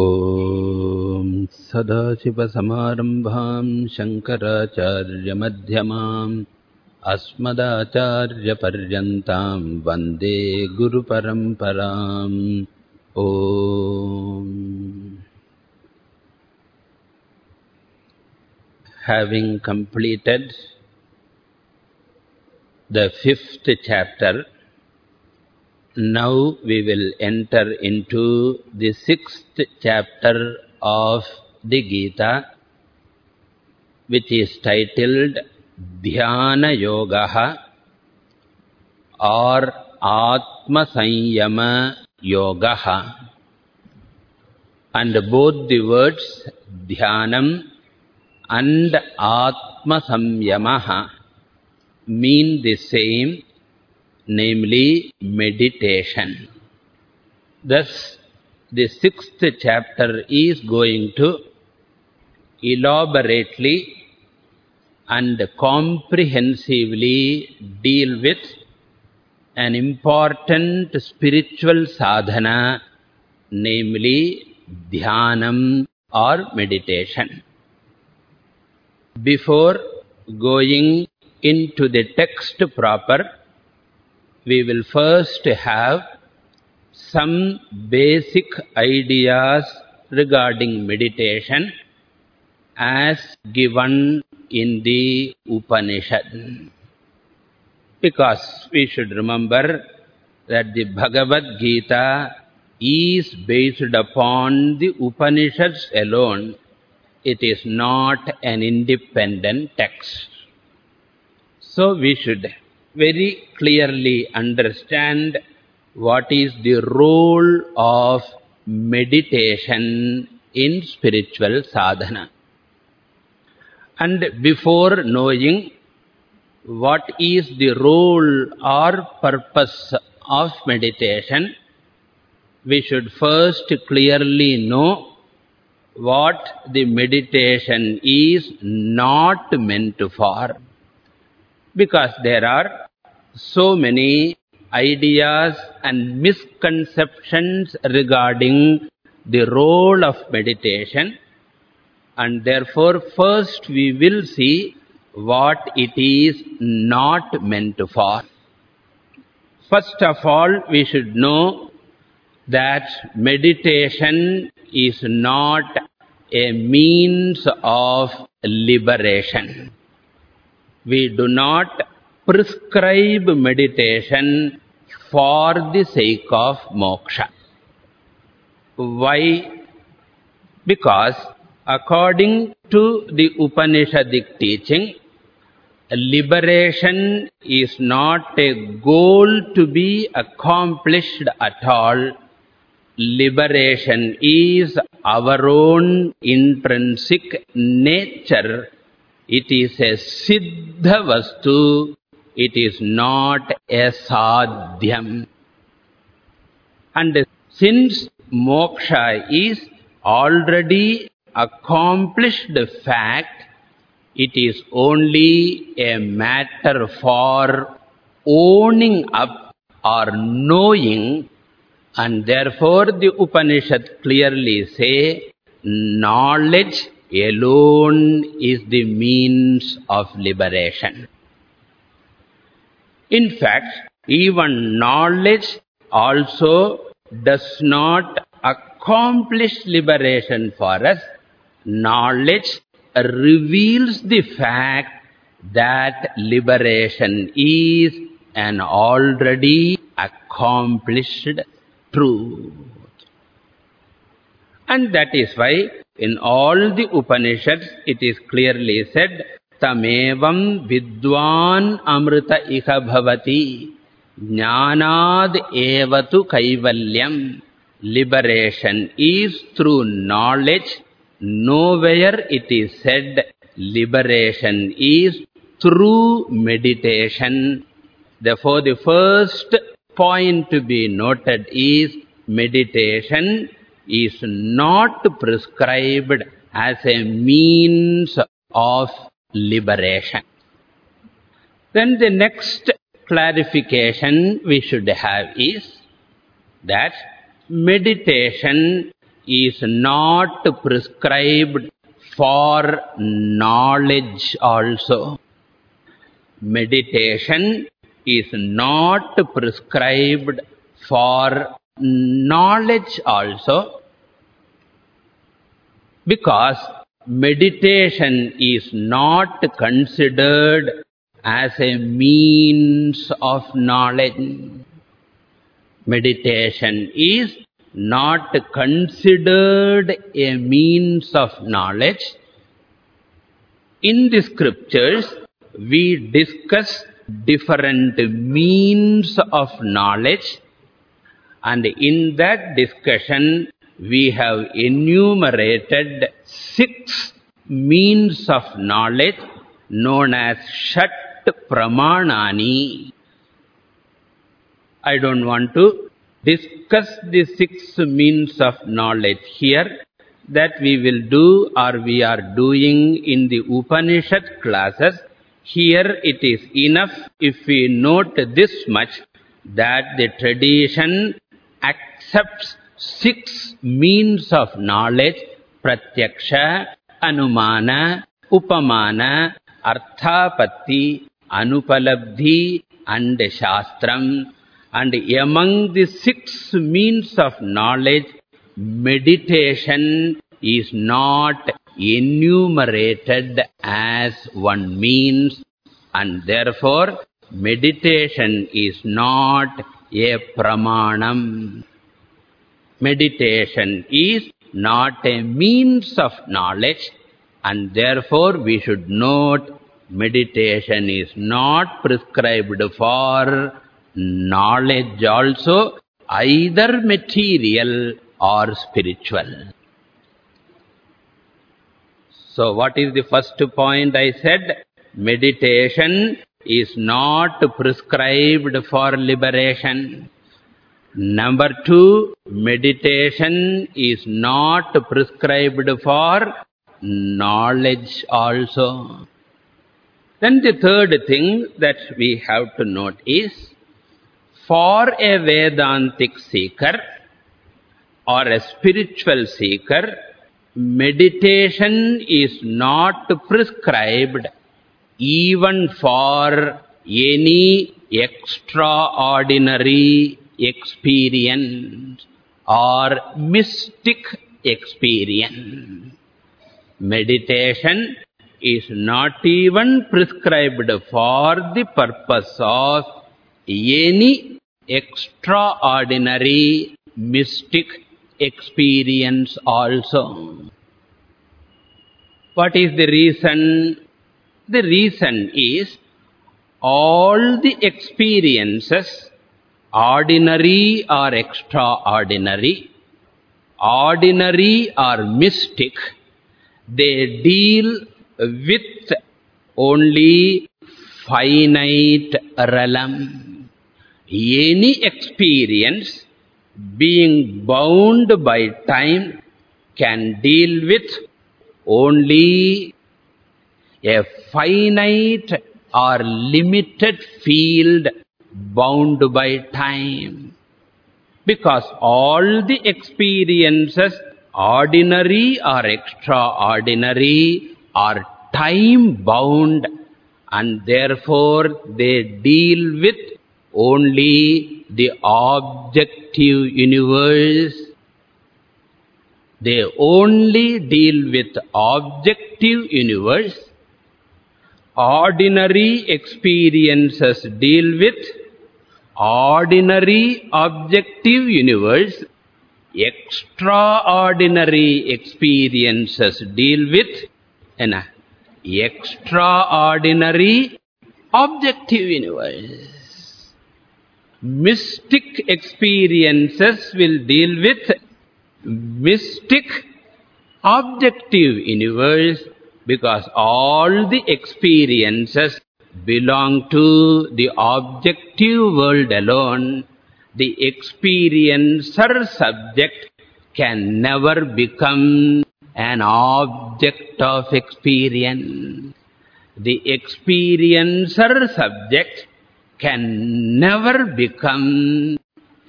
ॐ सदाशिवसमारम्भाम् शङ्कराचार्यमध्यमाम् अस्मदाचार्यपर्यन्ताम् वन्दे गुरुपरम्पराम् ॐ Having completed the fifth chapter, now we will enter into the sixth chapter of the Gita, which is titled Dhyana Yogaha or Atma Sanyama Yogaha. And both the words Dhyanam and Atma Samyamaha mean the same, namely meditation. Thus, the sixth chapter is going to elaborately and comprehensively deal with an important spiritual sadhana, namely dhyanam or meditation. Before going into the text proper, we will first have some basic ideas regarding meditation as given in the Upanishad. Because we should remember that the Bhagavad Gita is based upon the Upanishads alone. It is not an independent text. So we should very clearly understand what is the role of meditation in spiritual sadhana. And before knowing what is the role or purpose of meditation, we should first clearly know what the meditation is not meant for. Because there are so many ideas and misconceptions regarding the role of meditation and therefore first we will see what it is not meant for. First of all, we should know that meditation is not a means of liberation. We do not prescribe meditation for the sake of moksha. Why? Because according to the Upanishadic teaching, liberation is not a goal to be accomplished at all. Liberation is our own intrinsic nature. It is a siddha vastu. It is not a sadhyam. And since moksha is already accomplished fact, it is only a matter for owning up or knowing and therefore the Upanishad clearly say knowledge alone is the means of liberation. In fact, even knowledge also does not accomplish liberation for us. Knowledge reveals the fact that liberation is an already accomplished truth. And that is why in all the Upanishads it is clearly said, Tamevam vidwan amrita iha bhavati jnanad evatu kaivalyam. Liberation is through knowledge. Nowhere it is said liberation is through meditation. Therefore, the first point to be noted is meditation is not prescribed as a means of liberation. Then the next clarification we should have is that meditation is not prescribed for knowledge also. Meditation is not prescribed for knowledge also because meditation is not considered as a means of knowledge. Meditation is not considered a means of knowledge. In the scriptures, we discuss different means of knowledge and in that discussion we have enumerated six means of knowledge known as Shat Pramanani. I don't want to discuss the six means of knowledge here that we will do or we are doing in the Upanishad classes. Here it is enough if we note this much that the tradition accepts six means of knowledge, pratyaksha, anumana, upamana, arthapatti, anupalabdhi and shastram. And among the six means of knowledge, meditation is not enumerated as one means and therefore meditation is not a pramanam. Meditation is not a means of knowledge and therefore we should note meditation is not prescribed for knowledge also either material or spiritual. So what is the first point I said? Meditation is not prescribed for liberation. Number two, meditation is not prescribed for knowledge also. Then the third thing that we have to note is, for a Vedantic seeker or a spiritual seeker, meditation is not prescribed even for any extraordinary experience or mystic experience. Meditation is not even prescribed for the purpose of any extraordinary mystic experience also. What is the reason? The reason is all the experiences, ordinary or extraordinary, ordinary or mystic, they deal with only finite realm. Any experience being bound by time can deal with only a finite or limited field bound by time. Because all the experiences, ordinary or extraordinary, are time-bound and therefore they deal with only the objective universe. They only deal with objective universe. Ordinary experiences deal with ordinary objective universe. Extraordinary experiences deal with an extraordinary objective universe. Mystic experiences will deal with mystic objective universe because all the experiences belong to the objective world alone. The experiencer subject can never become an object of experience. The experiencer subject can never become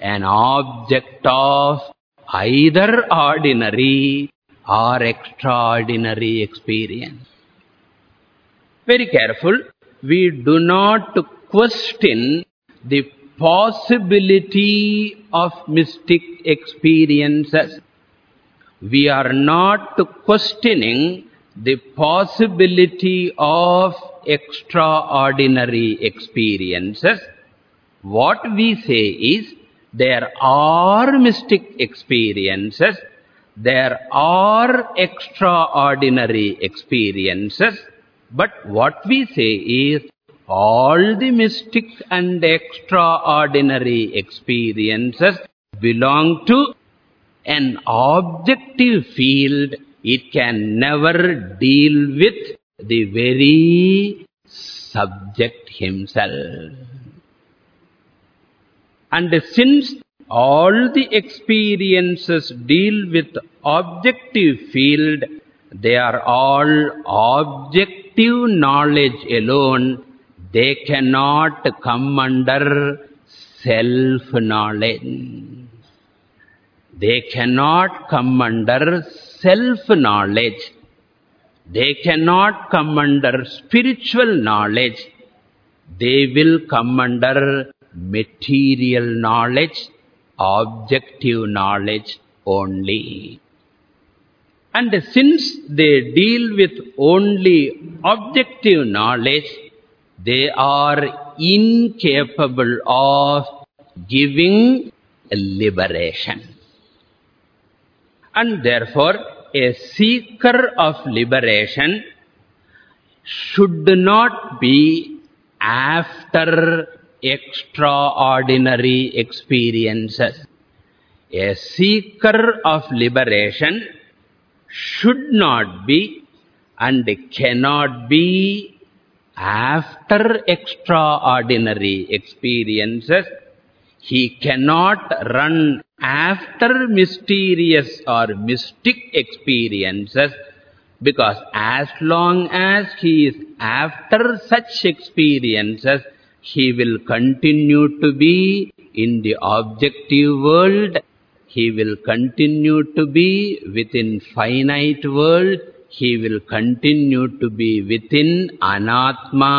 an object of either ordinary or extraordinary experience. Very careful, we do not question the possibility of mystic experiences. We are not questioning the possibility of extraordinary experiences. What we say is, there are mystic experiences, there are extraordinary experiences, but what we say is, all the mystic and extraordinary experiences belong to an objective field. It can never deal with the very subject himself. And since all the experiences deal with objective field, they are all objective knowledge alone. They cannot come under self-knowledge. They cannot come under self-knowledge. They cannot come under spiritual knowledge. They will come under material knowledge, objective knowledge only. And since they deal with only objective knowledge, they are incapable of giving liberation. And therefore, a seeker of liberation should not be after extraordinary experiences. A seeker of liberation should not be and cannot be after extraordinary experiences. He cannot run after mysterious or mystic experiences because as long as he is after such experiences, he will continue to be in the objective world, he will continue to be within finite world, he will continue to be within anatma,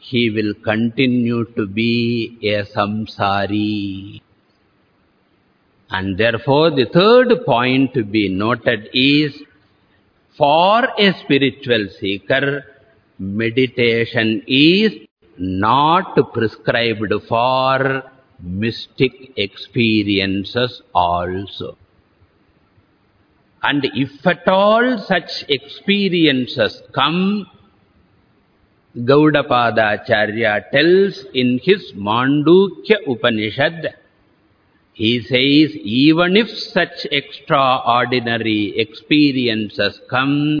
he will continue to be a samsari. And therefore, the third point to be noted is, for a spiritual seeker, meditation is not prescribed for mystic experiences also. And if at all such experiences come, Gaudapadacharya tells in his Mandukya Upanishad, he says, even if such extraordinary experiences come,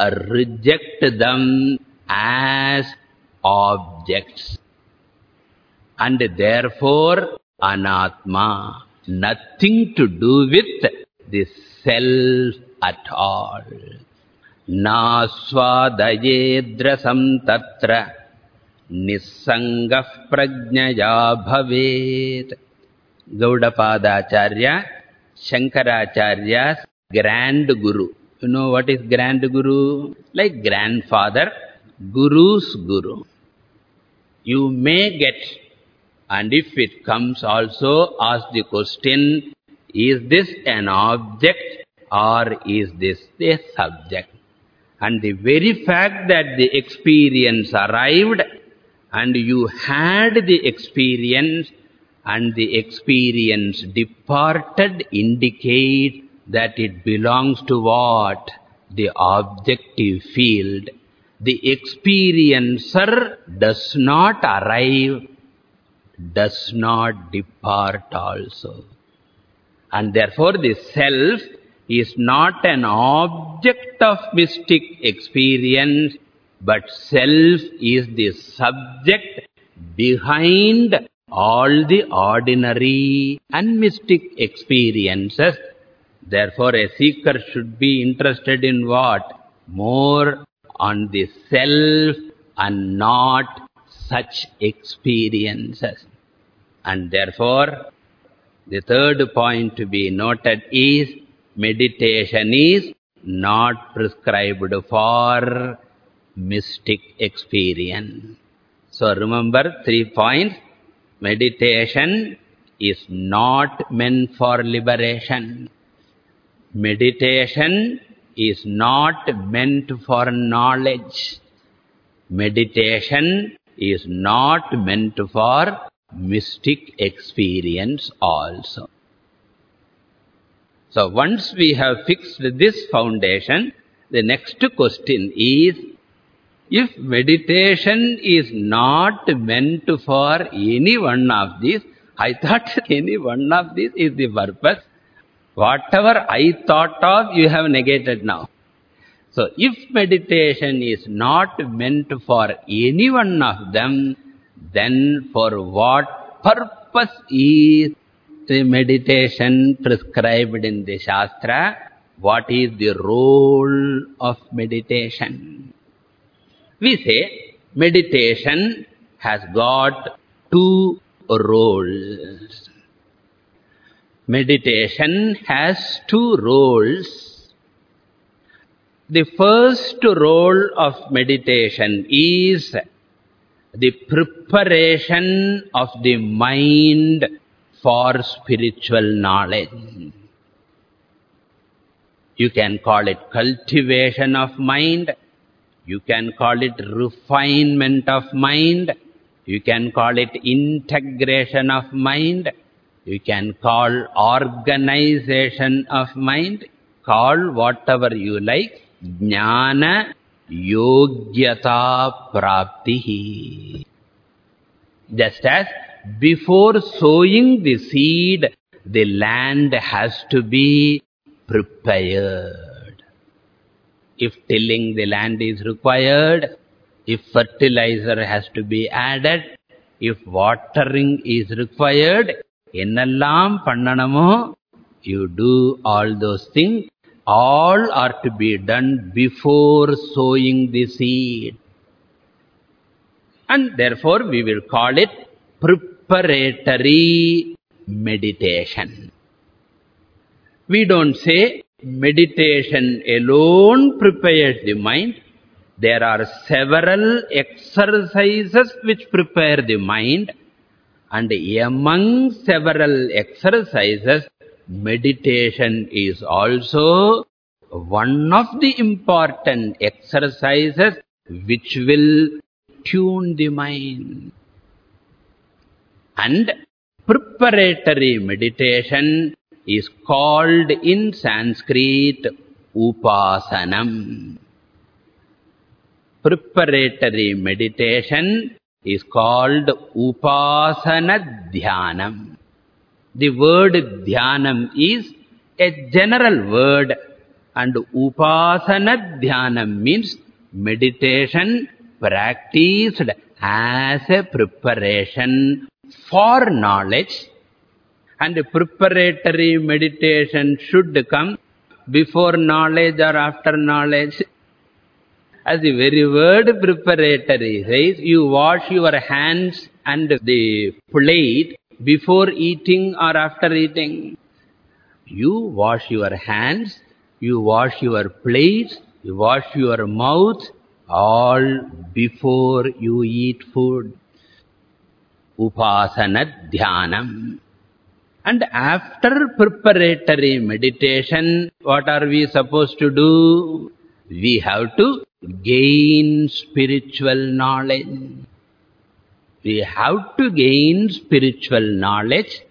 reject them as objects. And therefore, anatma, nothing to do with the self at all. Nasvadayedrasam tatra nissangah prajnaya bhavet. Gaudapadacharya, Shankaracharya's grand guru. You know what is grand guru? Like grandfather, guru's guru. You may get, and if it comes also, ask the question, is this an object or is this a subject? And the very fact that the experience arrived and you had the experience and the experience departed indicate that it belongs to what? The objective field. The experiencer does not arrive, does not depart also. And therefore the self is not an object of mystic experience, but self is the subject behind all the ordinary and mystic experiences. Therefore, a seeker should be interested in what? More on the self and not such experiences. And therefore, The third point to be noted is meditation is not prescribed for mystic experience. So remember three points. Meditation is not meant for liberation. Meditation is not meant for knowledge. Meditation is not meant for mystic experience also. So once we have fixed this foundation, the next question is, if meditation is not meant for any one of these, I thought any one of these is the purpose. Whatever I thought of, you have negated now. So, if meditation is not meant for any one of them, then for what purpose is the meditation prescribed in the Shastra? What is the role of meditation? We say meditation has got two roles. Meditation has two roles. The first role of meditation is the preparation of the mind for spiritual knowledge. You can call it cultivation of mind. You can call it refinement of mind. You can call it integration of mind. You can call organization of mind. Call whatever you like. Jnana yogyata praptihi. Just as before sowing the seed, the land has to be prepared. If tilling the land is required, if fertilizer has to be added, if watering is required, ennallam pannanamo, you do all those things. All are to be done before sowing the seed. And therefore we will call it preparatory meditation. We don't say meditation alone prepares the mind. There are several exercises which prepare the mind. And among several exercises, meditation is also one of the important exercises which will tune the mind. And preparatory meditation is called in Sanskrit Upasanam. Preparatory meditation is called Upasana Dhyanam. The word Dhyanam is a general word and Upasana Dhyanam means meditation practiced as a preparation for knowledge and preparatory meditation should come before knowledge or after knowledge. As the very word preparatory says, you wash your hands and the plate before eating or after eating. You wash your hands, you wash your plates, you wash your mouth, all before you eat food. Upasana Dhyanam. And after preparatory meditation, what are we supposed to do? We have to gain spiritual knowledge. We have to gain spiritual knowledge,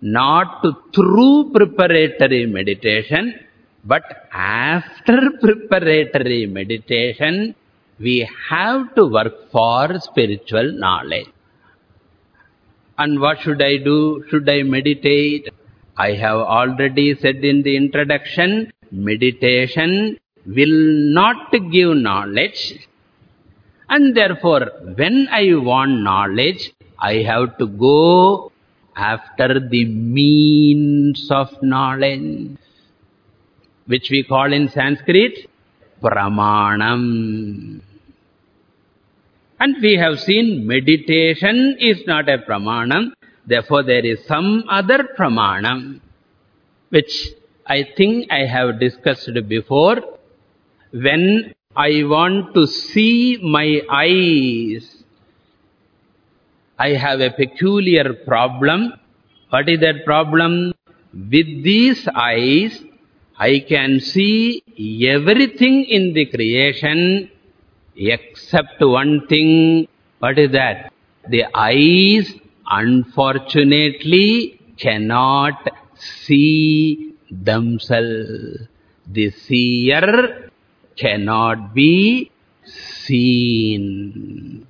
not through preparatory meditation, but after preparatory meditation, we have to work for spiritual knowledge. And what should I do? Should I meditate? I have already said in the introduction, meditation will not give knowledge. And therefore, when I want knowledge, I have to go after the means of knowledge, which we call in Sanskrit, pramanam. And we have seen meditation is not a pramanam. Therefore, there is some other pramanam, which I think I have discussed before. When I want to see my eyes, I have a peculiar problem. What is that problem? With these eyes, I can see everything in the creation except one thing. What is that? The eyes, unfortunately, cannot see themselves. The seer cannot be seen.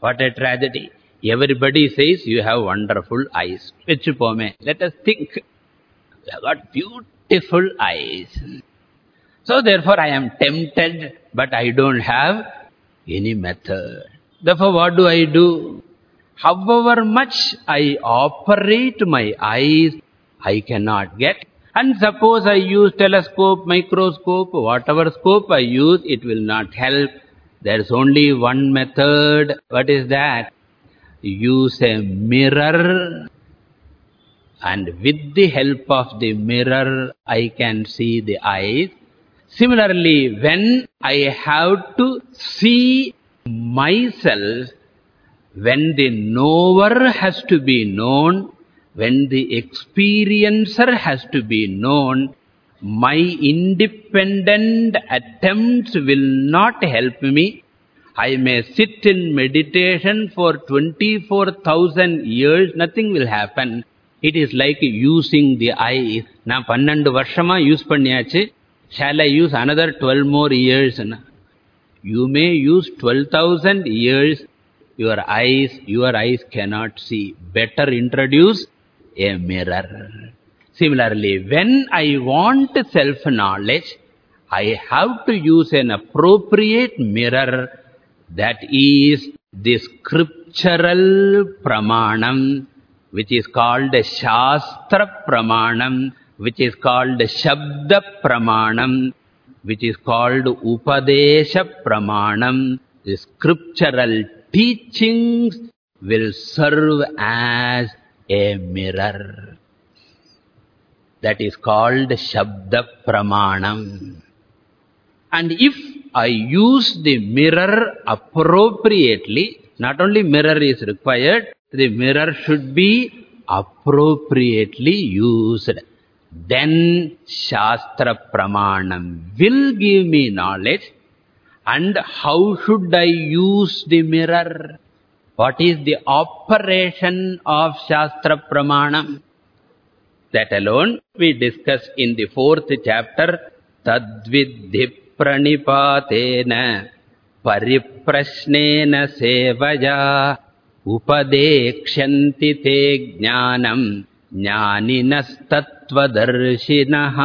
What a tragedy. Everybody says you have wonderful eyes. Let us think. You have got beautiful eyes. So therefore I am tempted, but I don't have any method. Therefore what do I do? However much I operate my eyes, I cannot get. And suppose I use telescope, microscope, whatever scope I use, it will not help. There is only one method. What is that? Use a mirror and with the help of the mirror I can see the eyes. Similarly, when I have to see myself, when the knower has to be known, when the experiencer has to be known, my independent attempts will not help me. I may sit in meditation for 24,000 years, nothing will happen. It is like using the eye. Pannandu varshama use panniyachu. Shall I use another 12 more years? You may use 12,000 years. Your eyes, your eyes cannot see. Better introduce a mirror. Similarly, when I want self-knowledge, I have to use an appropriate mirror that is the scriptural pramanam which is called Shastra Pramanam, which is called Shabda Pramanam, which is called Upadesha Pramanam. The scriptural teachings will serve as a mirror. That is called Shabda Pramanam. And if I use the mirror appropriately, not only mirror is required, the mirror should be appropriately used. Then Shastra Pramanam will give me knowledge. And how should I use the mirror? What is the operation of Shastra Pramanam? That alone we discuss in the fourth chapter, Tadvidhi Pranipatena Pariprashnena Sevaya उपदेक्ष्यन्ति ते ज्ञानम् ज्ञानिनस्तत्त्वदर्शिनः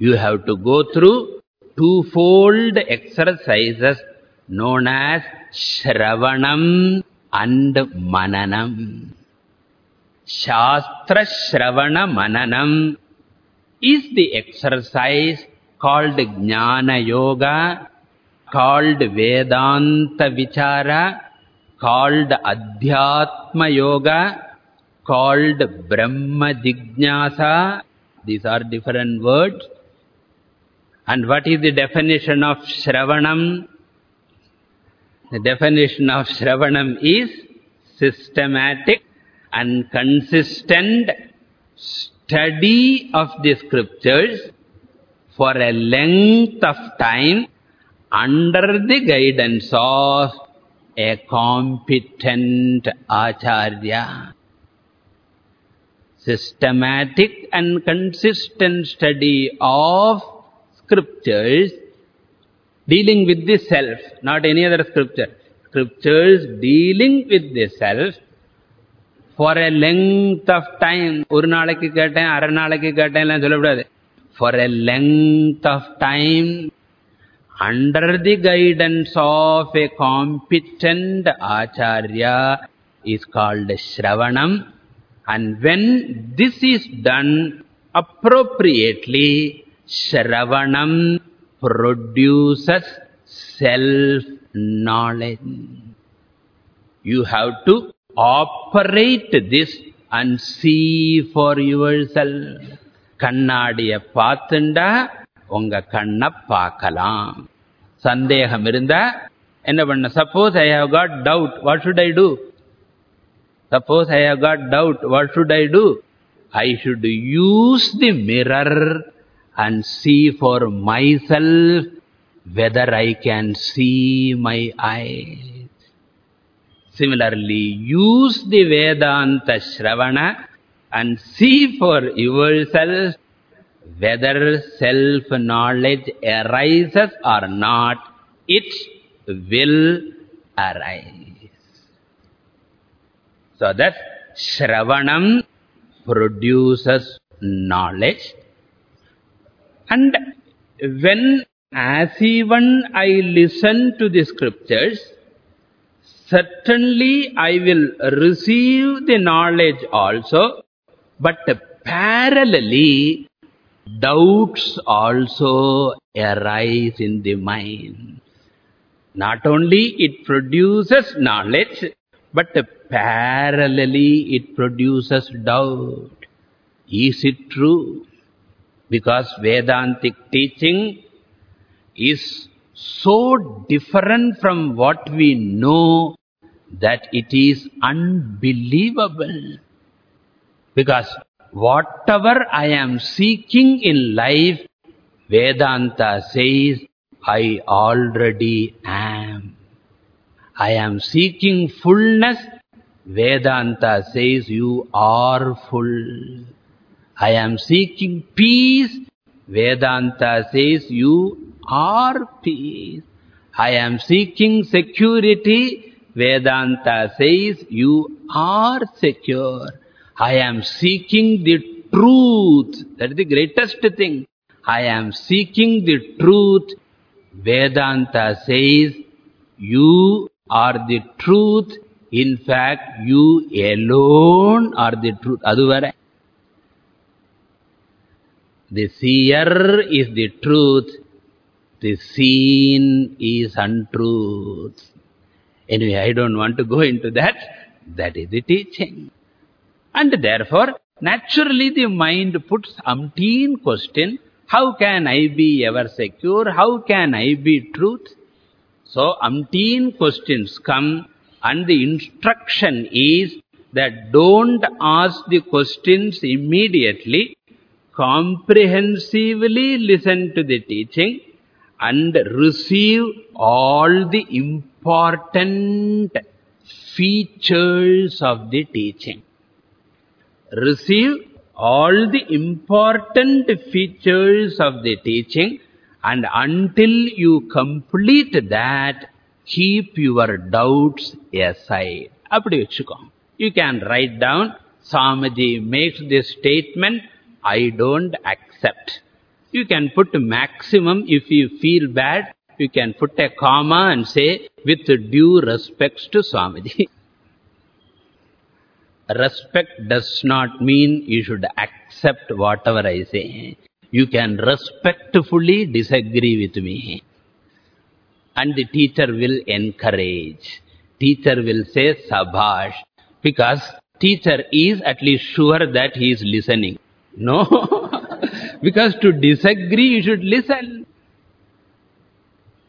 You have to go through twofold exercises known as Shravanam and Mananam. Shastra Shravana Mananam is the exercise called Jnana Yoga, called Vedanta Vichara, called Adhyatma Yoga, called Brahma Jignasa. These are different words. And what is the definition of Shravanam? The definition of Shravanam is systematic and consistent study of the scriptures for a length of time under the guidance of a competent acharya. Systematic and consistent study of scriptures dealing with the self, not any other scripture. Scriptures dealing with the self for a length of time. For a length of time, under the guidance of a competent acharya is called Shravanam. And when this is done appropriately, Shravanam produces self-knowledge. You have to operate this and see for yourself. கண்ணாடிய பார்த்துண்டா உங்க கண்ணை பார்க்கலாம் சந்தேகம் இருந்தா என்ன பண்ண suppose I have got doubt what should I two suppose I have got doubt what should I two I should use the mirror and see for myself whether I can see my eyes. Similarly, use the Vedanta Shravana and see for yourself whether self-knowledge arises or not, it will arise. So that Shravanam produces knowledge and when as even I listen to the scriptures, certainly I will receive the knowledge also, but parallelly doubts also arise in the mind. Not only it produces knowledge, but parallelly it produces doubt. Is it true? Because Vedantic teaching is so different from what we know that it is unbelievable. Because whatever I am seeking in life, Vedanta says, I already am. I am seeking fullness, Vedanta says, you are full. I am seeking peace, Vedanta says, you are peace. I am seeking security, Vedanta says, you are secure. I am seeking the truth. That is the greatest thing. I am seeking the truth. Vedanta says, you are the truth. In fact, you alone are the truth. Aduvara. The seer is the truth. The seen is untruth. Anyway, I don't want to go into that. That is the teaching. And therefore, naturally the mind puts umpteen question. How can I be ever secure? How can I be truth? So, umpteen questions come and the instruction is that don't ask the questions immediately comprehensively listen to the teaching and receive all the important features of the teaching. Receive all the important features of the teaching and until you complete that, keep your doubts aside. You can write down, Swamiji makes this statement I don't accept. You can put maximum if you feel bad, you can put a comma and say, with due respect to Swamiji. Respect does not mean you should accept whatever I say. You can respectfully disagree with me. And the teacher will encourage. Teacher will say, Sabash. Because teacher is at least sure that he is listening. No. because to disagree, you should listen.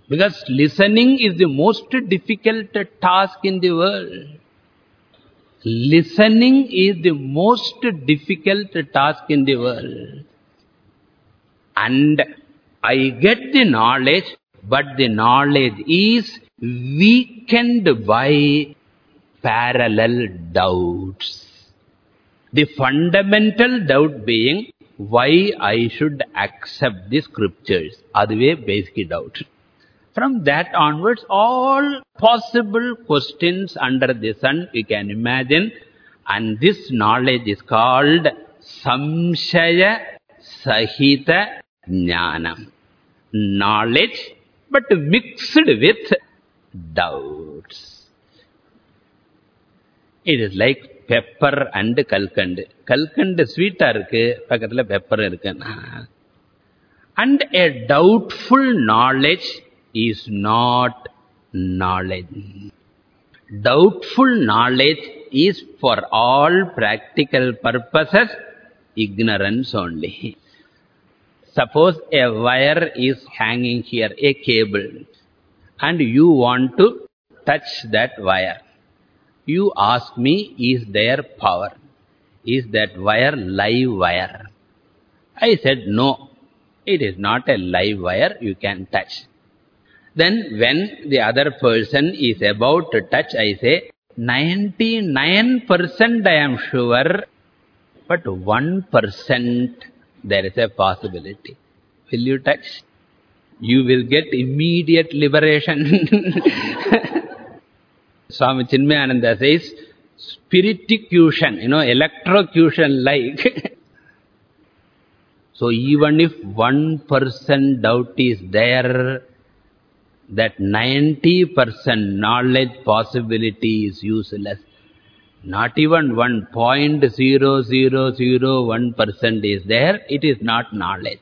Because listening is the most difficult task in the world. Listening is the most difficult task in the world. And I get the knowledge, but the knowledge is weakened by parallel doubts. The fundamental doubt being, why I should accept the scriptures. Adve basic doubt. From that onwards, all possible questions under the sun we can imagine. And this knowledge is called Samshaya Sahita Jnanam. Knowledge, but mixed with doubts. It is like pepper and kalkand. Kalkand sweet irukku, பக்கத்துல pepper இருக்கு. And a doubtful knowledge is not knowledge. Doubtful knowledge is for all practical purposes ignorance only. Suppose a wire is hanging here, a cable, and you want to touch that wire. You ask me, is there power? Is that wire live wire? I said, no, it is not a live wire, you can touch. Then when the other person is about to touch, I say, 99% I am sure, but 1% there is a possibility. Will you touch? You will get immediate liberation. Swami Chinmayananda says, spiriticution, you know, electrocution like. so even if 1% doubt is there, that 90% knowledge possibility is useless. Not even 1.0001% is there, it is not knowledge.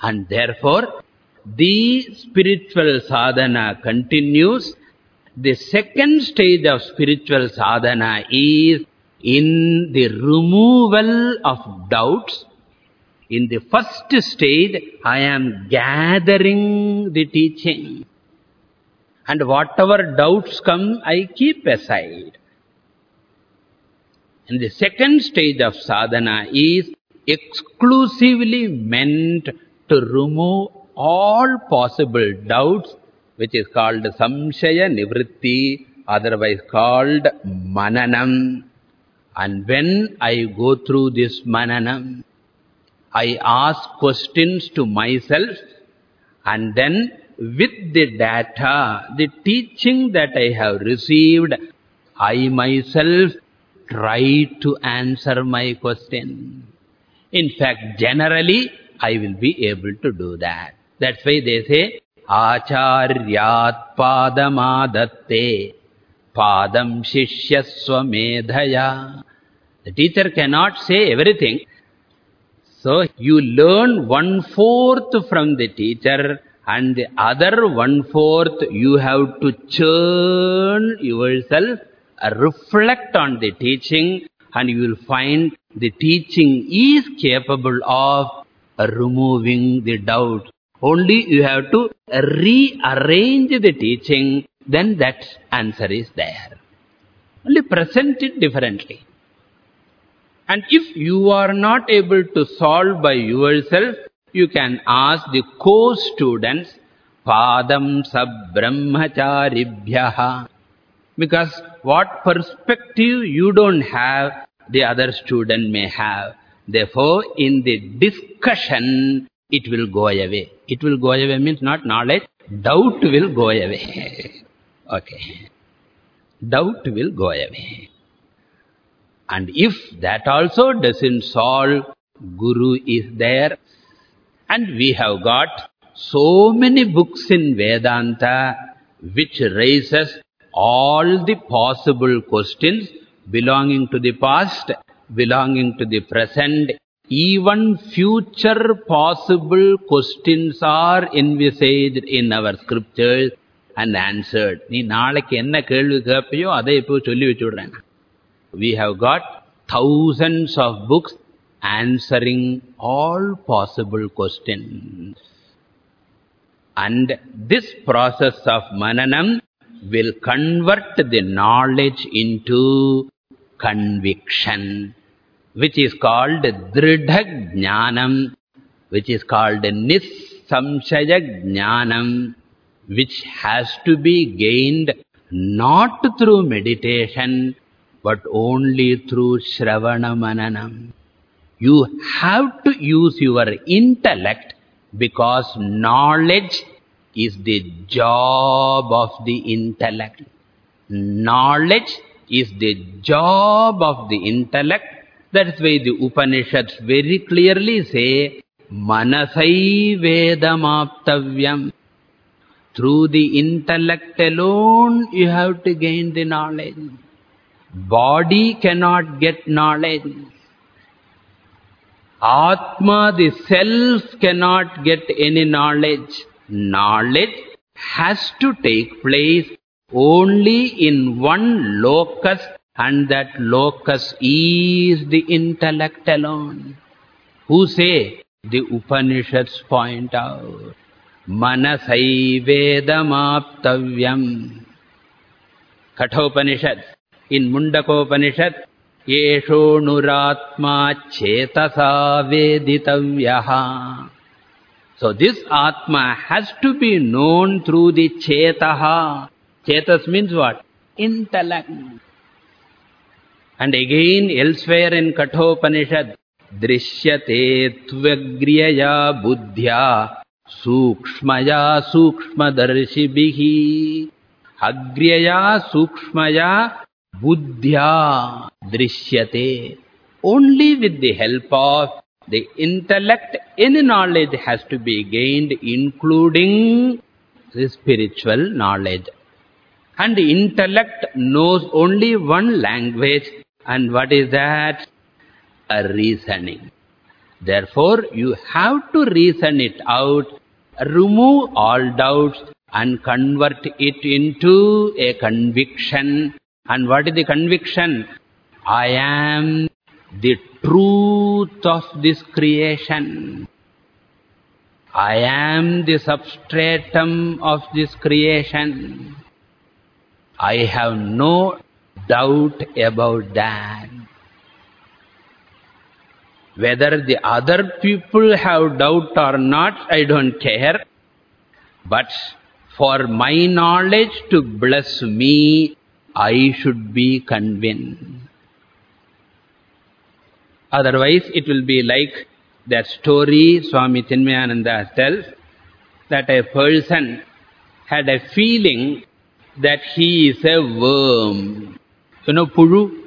And therefore, the spiritual sadhana continues. The second stage of spiritual sadhana is in the removal of doubts. In the first stage, I am gathering the teaching. And whatever doubts come, I keep aside. And the second stage of sadhana is exclusively meant to remove all possible doubts, which is called samshaya nivritti, otherwise called mananam. And when I go through this mananam, I ask questions to myself and then with the data, the teaching that I have received, I myself try to answer my question. In fact, generally, I will be able to do that. That's why they say, The teacher cannot say everything. So, you learn one-fourth from the teacher and the other one-fourth you have to churn yourself, reflect on the teaching and you will find the teaching is capable of removing the doubt. Only you have to rearrange the teaching, then that answer is there. Only present it differently. And if you are not able to solve by yourself, you can ask the co-students, Padam Sabrahmacharibhyaha. Because what perspective you don't have, the other student may have. Therefore, in the discussion, it will go away. It will go away means not knowledge, doubt will go away. okay. Doubt will go away. And if that also doesn't solve, Guru is there. And we have got so many books in Vedanta which raises all the possible questions belonging to the past, belonging to the present, even future possible questions are envisaged in our scriptures and answered. நீ நாளைக்கு என்ன கேள்வி கேட்பியோ அதை இப்போ சொல்லி வச்சுடுறேன். We have got thousands of books answering all possible questions. And this process of mananam will convert the knowledge into conviction, which is called dridha jnanam, which is called nissamshaya jnanam, which has to be gained not through meditation, but only through shravana mananam. You have to use your intellect because knowledge is the job of the intellect. Knowledge is the job of the intellect. That's why the Upanishads very clearly say, Manasai Vedamaptavyam. Through the intellect alone, you have to gain the knowledge. Body cannot get knowledge. Atma, the self, cannot get any knowledge. Knowledge has to take place only in one locus and that locus is the intellect alone. Who say? The Upanishads point out. Manasai Vedamaptavyam. Kathopanishad. In Mundakopanishad, Yesho Nuratma Chetasa Veditavyaha. So this Atma has to be known through the Chetaha. Chetas means what? Intellect. And again elsewhere in Kathopanishad, Drishyate Tvagriyaya Buddhya Sukshmaya Sukshmadarshibhihi Agryaya Sukshmaya Buddhya Drishyate. Only with the help of the intellect, any knowledge has to be gained, including the spiritual knowledge. And the intellect knows only one language, and what is that? A reasoning. Therefore, you have to reason it out, remove all doubts, and convert it into a conviction. And what is the conviction? I am the truth of this creation. I am the substratum of this creation. I have no doubt about that. Whether the other people have doubt or not, I don't care. But for my knowledge to bless me, I should be convinced. Otherwise, it will be like that story Swami Chinmayananda tells, that a person had a feeling that he is a worm. You know, Puru?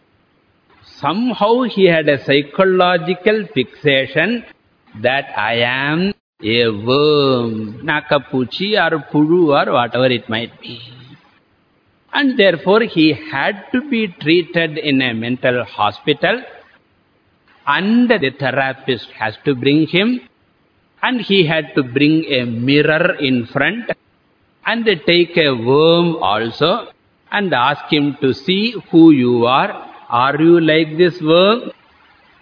Somehow he had a psychological fixation that I am a worm, nakapuchi or puru or whatever it might be. And therefore he had to be treated in a mental hospital and the therapist has to bring him and he had to bring a mirror in front and they take a worm also and ask him to see who you are. Are you like this worm?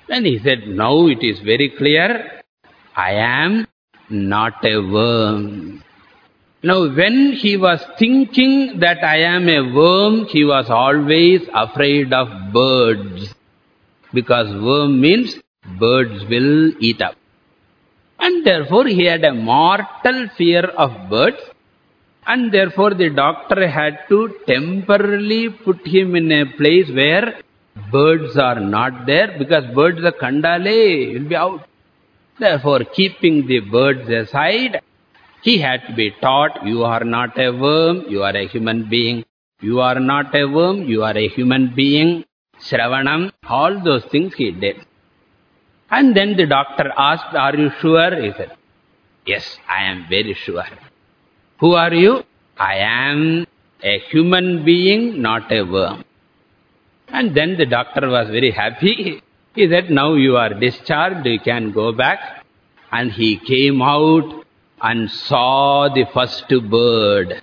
And he said, now it is very clear, I am not a worm. Now when he was thinking that I am a worm, he was always afraid of birds. Because worm means birds will eat up. And therefore he had a mortal fear of birds. And therefore the doctor had to temporarily put him in a place where birds are not there. Because birds, the kandale, will be out. Therefore, keeping the birds aside, he had to be taught, you are not a worm, you are a human being. You are not a worm, you are a human being. Shravanam, all those things he did. And then the doctor asked, are you sure? He said, yes, I am very sure. Who are you? I am a human being, not a worm. And then the doctor was very happy. He said, now you are discharged, you can go back. And he came out and saw the first bird.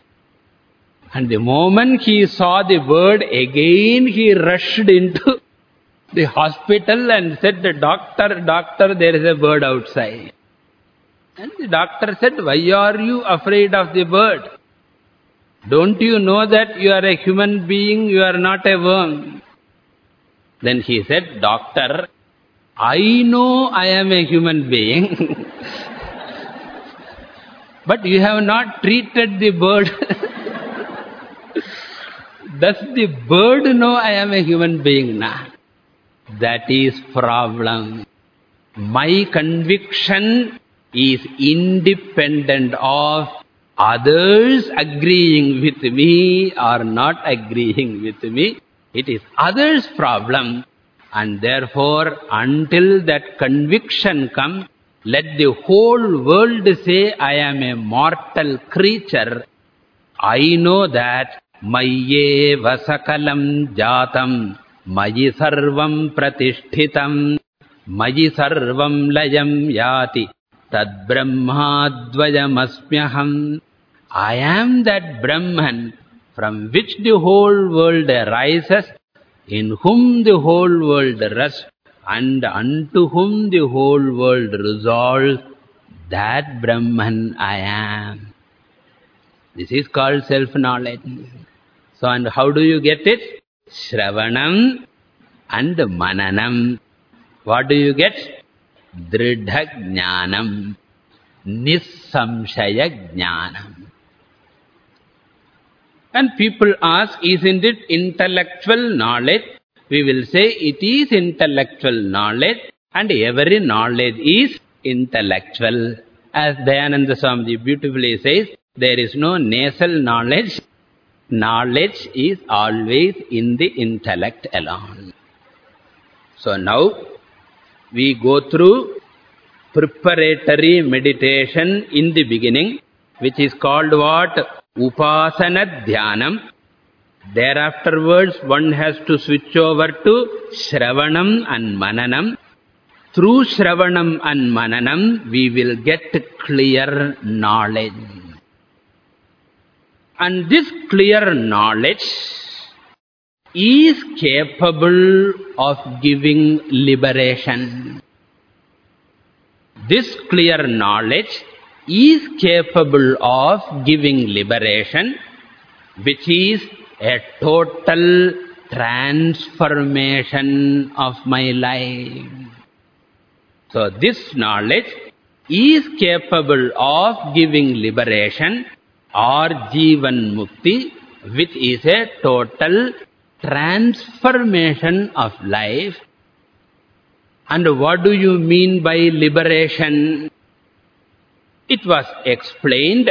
And the moment he saw the bird, again he rushed into the hospital and said, the doctor, doctor, there is a bird outside. And the doctor said, why are you afraid of the bird? Don't you know that you are a human being, you are not a worm? Then he said, Doctor, I know I am a human being. but you have not treated the bird. Does the bird know I am a human being? Nah. That is problem. My conviction is independent of others agreeing with me or not agreeing with me. It is others' problem. And therefore, until that conviction comes, let the whole world say, I am a mortal creature. I know that Mayyeva sakalam jatam Mayi sarvam pratishthitam Mayi sarvam layam yati Tad brahmadvayamasmyaham I am that Brahman from which the whole world arises in whom the whole world rests and unto whom the whole world resolves, that Brahman I am. This is called self-knowledge. So, and how do you get it? Shravanam and Mananam. What do you get? Dridha. Nissamshaya. And people ask, isn't it intellectual knowledge? We will say it is intellectual knowledge and every knowledge is intellectual. As Dayananda Swamiji beautifully says, there is no nasal knowledge. Knowledge is always in the intellect alone. So now we go through preparatory meditation in the beginning, which is called what? Upasana Dhyanam. Thereafterwards, one has to switch over to Shravanam and Mananam. Through Shravanam and Mananam, we will get clear knowledge. And this clear knowledge is capable of giving liberation. This clear knowledge is capable of giving liberation, which is a total transformation of my life. So this knowledge is capable of giving liberation or Jivan Mukti, which is a total transformation of life. And what do you mean by liberation? It was explained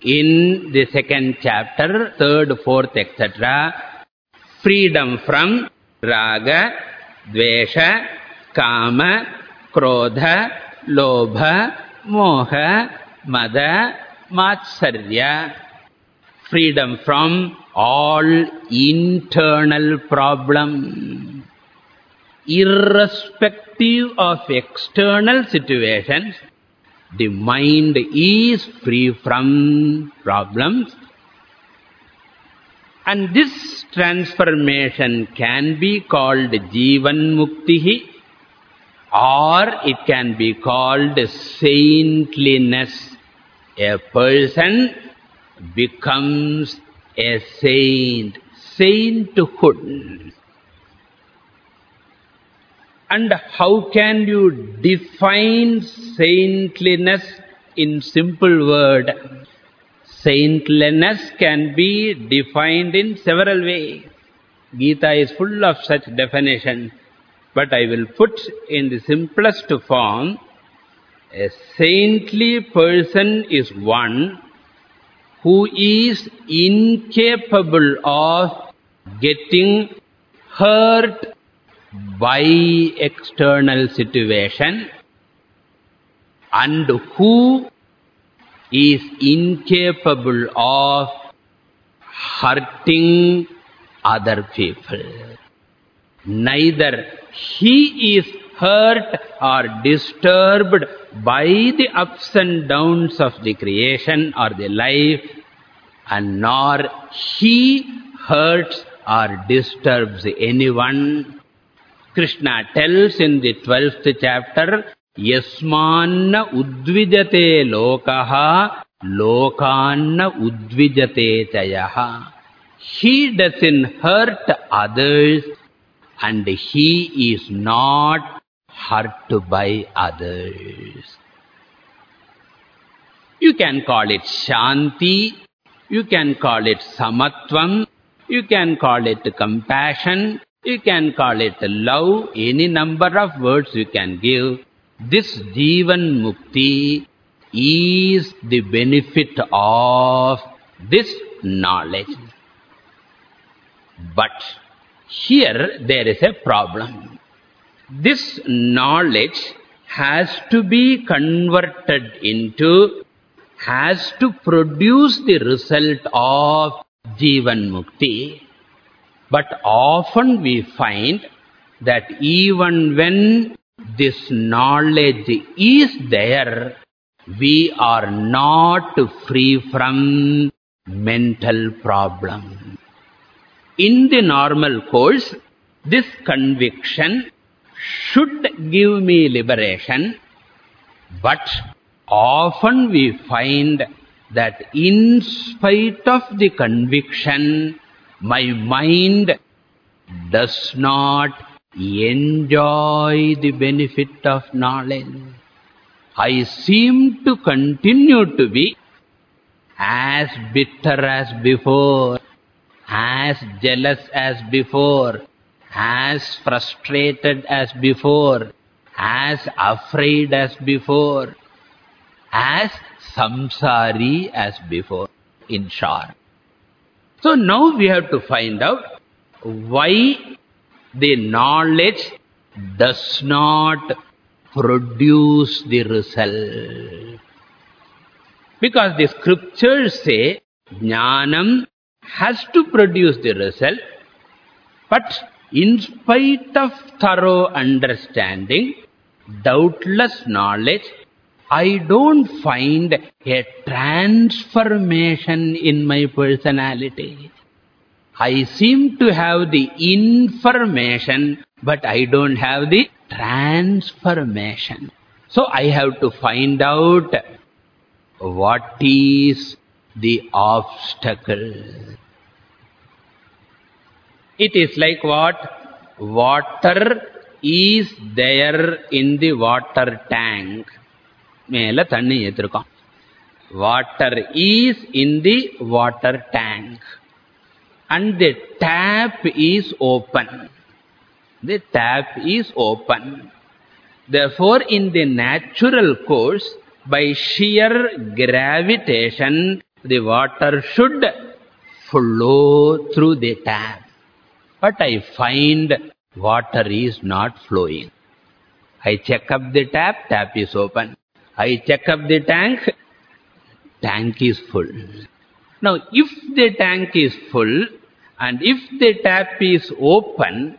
in the second chapter, third, fourth, etc. Freedom from raga, dvesha, kama, krodha, lobha, moha, mada, matsarya. Freedom from all internal problems. Irrespective of external situations, the mind is free from problems. And this transformation can be called Jivan Muktihi or it can be called saintliness. A person becomes a saint, sainthood. And how can you define saintliness in simple word? Saintliness can be defined in several ways. Gita is full of such definition, But I will put in the simplest form, a saintly person is one who is incapable of getting hurt by external situation and who is incapable of hurting other people. Neither he is hurt or disturbed by the ups and downs of the creation or the life and nor he hurts or disturbs anyone Krishna tells in the 12th chapter, Yasmanna udvijate lokaha, lokanna udvijate chayaha. He doesn't hurt others and he is not hurt by others. You can call it Shanti, you can call it Samatvam, you can call it compassion, you can call it love, any number of words you can give. This Jivan Mukti is the benefit of this knowledge. But here there is a problem. This knowledge has to be converted into, has to produce the result of Jivan Mukti. But often we find that even when this knowledge is there, we are not free from mental problems. in the normal course, this conviction should give me liberation, but often we find that in spite of the conviction, my mind does not enjoy the benefit of knowledge. I seem to continue to be as bitter as before, as jealous as before, as frustrated as before, as afraid as before, as samsari as before, in short. So now we have to find out why the knowledge does not produce the result. Because the scriptures say jnanam has to produce the result, but in spite of thorough understanding, doubtless knowledge, I don't find a transformation in my personality. I seem to have the information, but I don't have the transformation. So I have to find out what is the obstacle. It is like what? Water is there in the water tank. Mela thanni yethirukkam. Water is in the water tank. And the tap is open. The tap is open. Therefore, in the natural course, by sheer gravitation, the water should flow through the tap but i find water is not flowing i check up the tap tap is open I check up the tank, tank is full. Now, if the tank is full and if the tap is open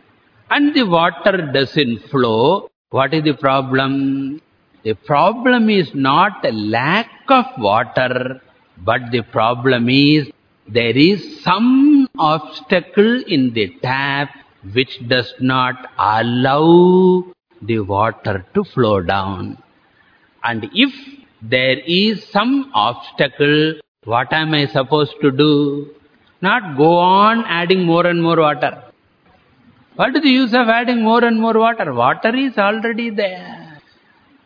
and the water doesn't flow, what is the problem? The problem is not a lack of water, but the problem is there is some obstacle in the tap which does not allow the water to flow down. And if there is some obstacle, what am I supposed to do? Not go on adding more and more water. What is the use of adding more and more water? Water is already there.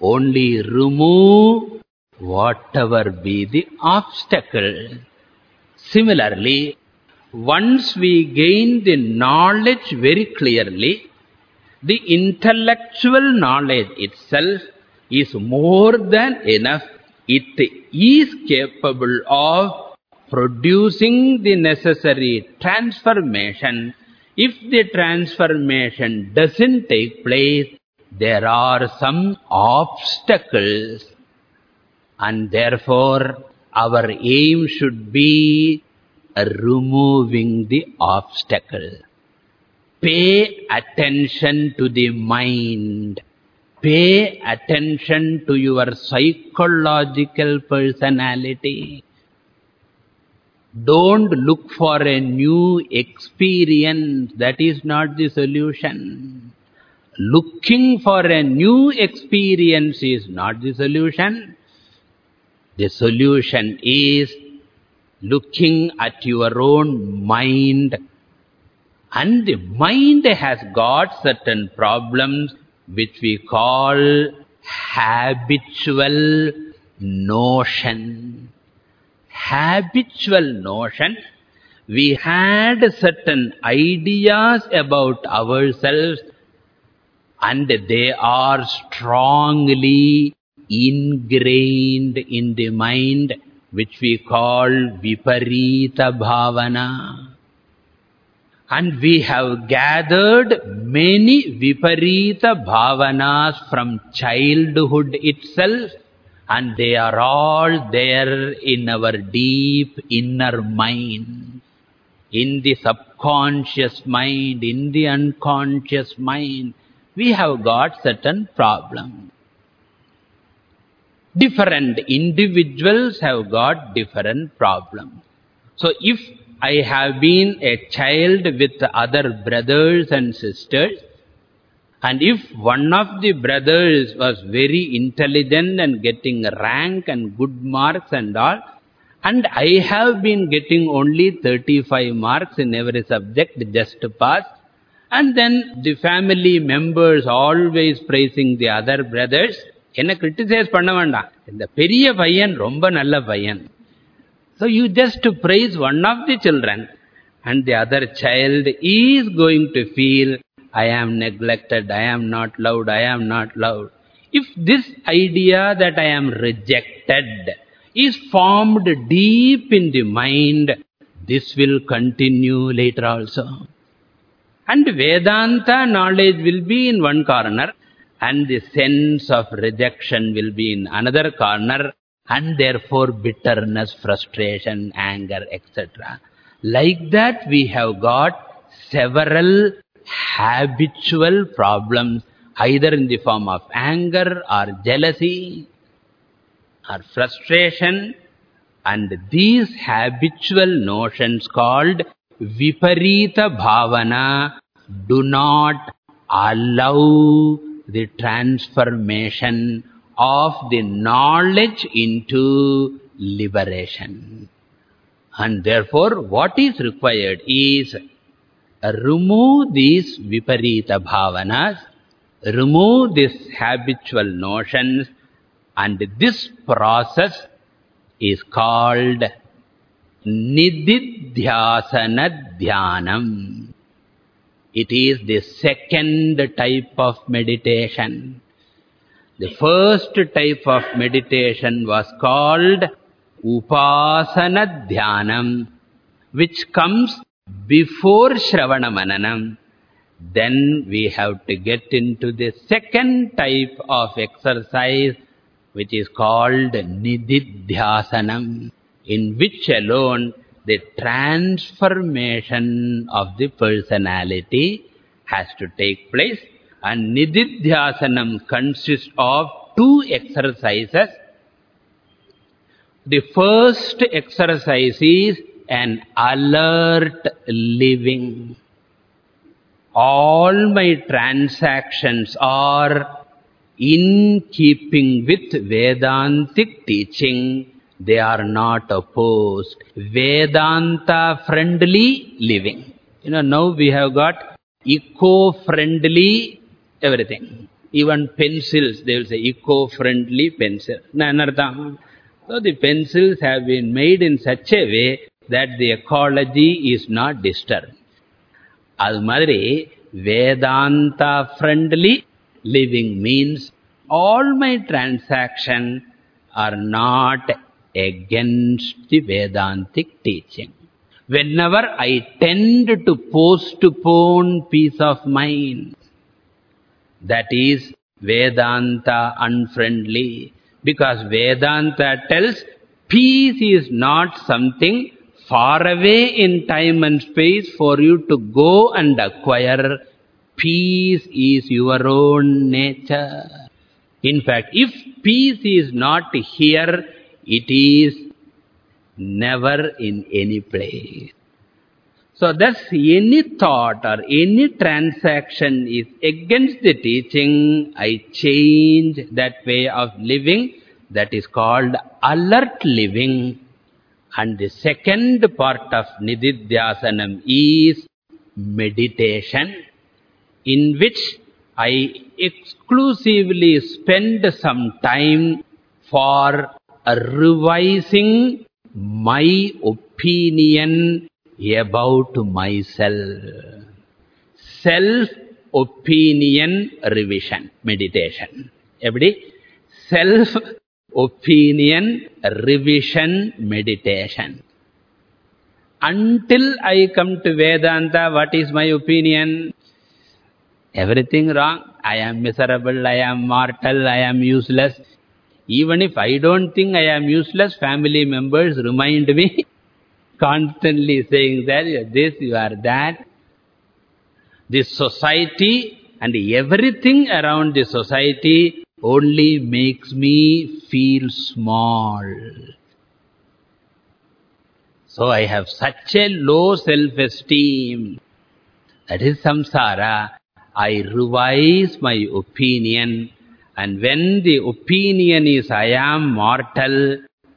Only remove whatever be the obstacle. Similarly, once we gain the knowledge very clearly, the intellectual knowledge itself is more than enough. It is capable of producing the necessary transformation. If the transformation doesn't take place, there are some obstacles. And therefore, our aim should be removing the obstacle. Pay attention to the mind. Pay attention to your psychological personality. Don't look for a new experience. That is not the solution. Looking for a new experience is not the solution. The solution is looking at your own mind. And the mind has got certain problems which we call habitual notion. Habitual notion, we had certain ideas about ourselves and they are strongly ingrained in the mind which we call viparita bhavana. And we have gathered many viparita bhavanas from childhood itself. And they are all there in our deep inner mind. In the subconscious mind, in the unconscious mind, we have got certain problems. Different individuals have got different problems. So if I have been a child with other brothers and sisters. And if one of the brothers was very intelligent and getting rank and good marks and all, and I have been getting only 35 marks in every subject just to pass, and then the family members always praising the other brothers, என்ன criticize பண்ண வேண்டாம் இந்த பெரிய பையன் ரொம்ப நல்ல பையன் so you just praise one of the children and the other child is going to feel I am neglected, I am not loved, I am not loved. If this idea that I am rejected is formed deep in the mind, this will continue later also. And Vedanta knowledge will be in one corner and the sense of rejection will be in another corner and therefore bitterness, frustration, anger, etc. Like that we have got several habitual problems either in the form of anger or jealousy or frustration and these habitual notions called viparita bhavana do not allow the transformation of the knowledge into liberation. And therefore, what is required is remove these viparita bhavanas, remove these habitual notions, and this process is called nididhyasana dhyanam. It is the second type of meditation. The first type of meditation was called Upasana Dhyanam, which comes before Shravana Mananam. Then we have to get into the second type of exercise, which is called Nididhyasanam, in which alone the transformation of the personality has to take place. And Nididhyasanam consists of two exercises. The first exercise is an alert living. All my transactions are in keeping with Vedantic teaching. They are not opposed. Vedanta-friendly living. You know, now we have got eco-friendly everything. Even pencils, they will say eco-friendly pencil. So the pencils have been made in such a way that the ecology is not disturbed. அது மாதிரி Vedanta-friendly living means all my transactions are not against the Vedantic teaching. Whenever I tend to postpone peace of mind, that is Vedanta unfriendly. Because Vedanta tells peace is not something far away in time and space for you to go and acquire. Peace is your own nature. In fact, if peace is not here, it is never in any place. So thus any thought or any transaction is against the teaching, I change that way of living. That is called alert living. And the second part of Nididhyasanam is meditation, in which I exclusively spend some time for revising my opinion about myself. Self-opinion revision, meditation. Everybody? Self-opinion revision meditation. Until I come to Vedanta, what is my opinion? Everything wrong. I am miserable, I am mortal, I am useless. Even if I don't think I am useless, family members remind me, constantly saying that you are this, you are that. This society and everything around the society only makes me feel small. So I have such a low self-esteem. That is samsara. I revise my opinion. And when the opinion is I am mortal,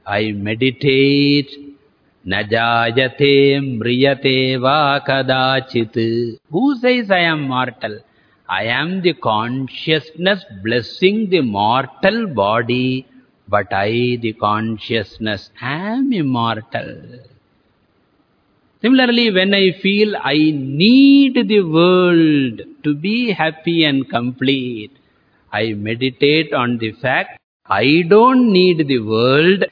I meditate. Najayate mriyate va kadachit. Who says I am mortal? I am the consciousness blessing the mortal body, but I, the consciousness, am immortal. Similarly, when I feel I need the world to be happy and complete, I meditate on the fact I don't need the world,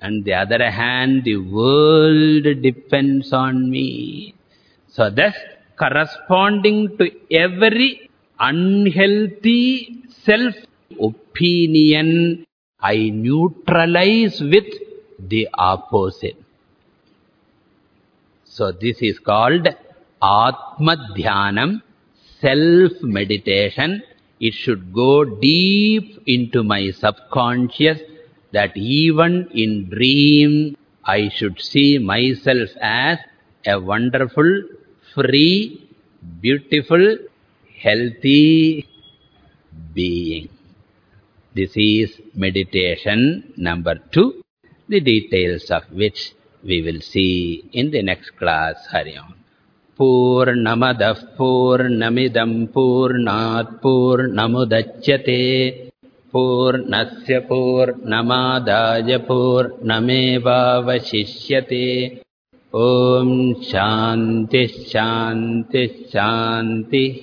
and the other hand, the world depends on me. So thus, corresponding to every unhealthy self-opinion, I neutralize with the opposite. So this is called Atma Dhyanam, self-meditation. It should go deep into my subconscious that even in dream I should see myself as a wonderful, free, beautiful, healthy being. This is meditation number two, the details of which we will see in the next class. Hari. पूर्णमदः पूर्णमिदम् पूर्णात् पूर्णमुदच्यते। पूर्णस्य पूर्णमादाय पूर्णमेवावशिष्यते। ॐ शान्तिः शान्तिः शान्तिः